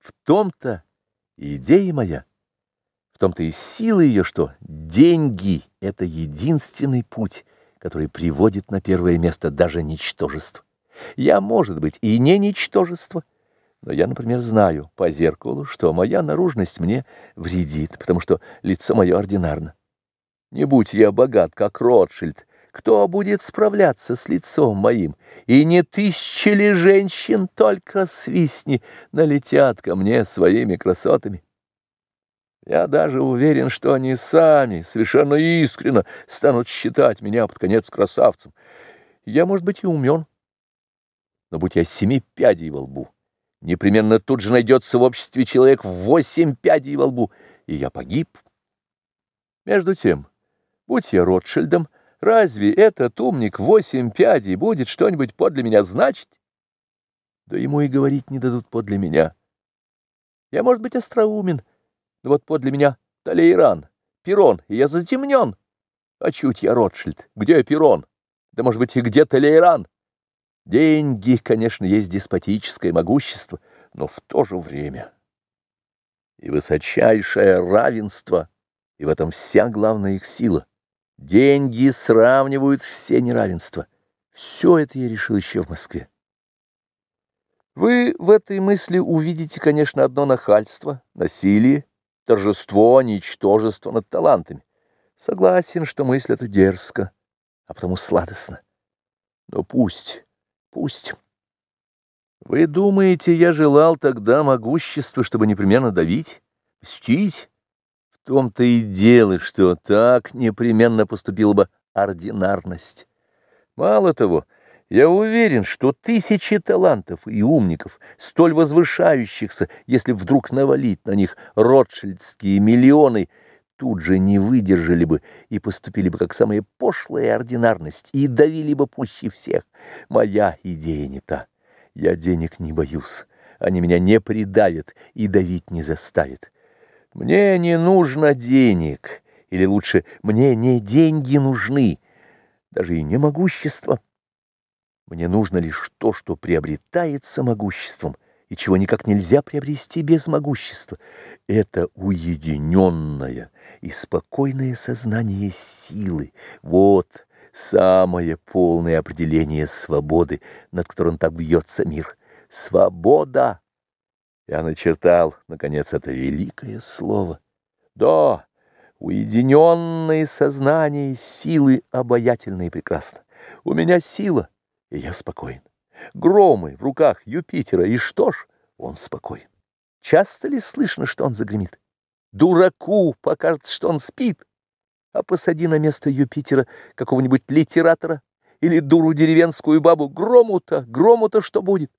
В том-то идея моя, в том-то и сила ее, что деньги — это единственный путь, который приводит на первое место даже ничтожество. Я, может быть, и не ничтожество, но я, например, знаю по зеркалу, что моя наружность мне вредит, потому что лицо мое ординарно. Не будь я богат, как Ротшильд, кто будет справляться с лицом моим? И не тысячи ли женщин, только свистни, налетят ко мне своими красотами? Я даже уверен, что они сами, совершенно искренно, станут считать меня под конец красавцем. Я, может быть, и умен, но будь я семи пядей во лбу, непременно тут же найдется в обществе человек восемь пядей во лбу, и я погиб. Между тем, будь я Ротшильдом, Разве этот умник восемь пядей будет что-нибудь подле меня значить? Да ему и говорить не дадут подле меня. Я, может быть, остроумен, но вот подле меня Талейран, Перрон, и я затемнен. А чуть я Ротшильд, где Перрон? Да, может быть, и где Талейран? Деньги, конечно, есть деспотическое могущество, но в то же время и высочайшее равенство, и в этом вся главная их сила. Деньги сравнивают все неравенства. Все это я решил еще в Москве. Вы в этой мысли увидите, конечно, одно нахальство, насилие, торжество, ничтожество над талантами. Согласен, что мысль эта дерзко, а потому сладостно. Но пусть, пусть. Вы думаете, я желал тогда могущества, чтобы непременно давить, мстить? Том-то и дело, что так непременно поступила бы ординарность. Мало того, я уверен, что тысячи талантов и умников, столь возвышающихся, если вдруг навалить на них ротшильдские миллионы, тут же не выдержали бы и поступили бы как самая пошлая ординарность и давили бы пуще всех. Моя идея не та. Я денег не боюсь. Они меня не придавят и давить не заставят. Мне не нужно денег, или лучше, мне не деньги нужны, даже и не могущество. Мне нужно лишь то, что приобретается могуществом, и чего никак нельзя приобрести без могущества. Это уединенное и спокойное сознание силы. Вот самое полное определение свободы, над которым так бьется мир. Свобода! Я начертал, наконец, это великое слово. Да, уединенное сознание силы обаятельно и прекрасно. У меня сила, и я спокоен. Громы в руках Юпитера, и что ж, он спокоен. Часто ли слышно, что он загремит? Дураку покажется, что он спит, а посади на место Юпитера какого-нибудь литератора или дуру деревенскую бабу, грому-то, грому-то что будет?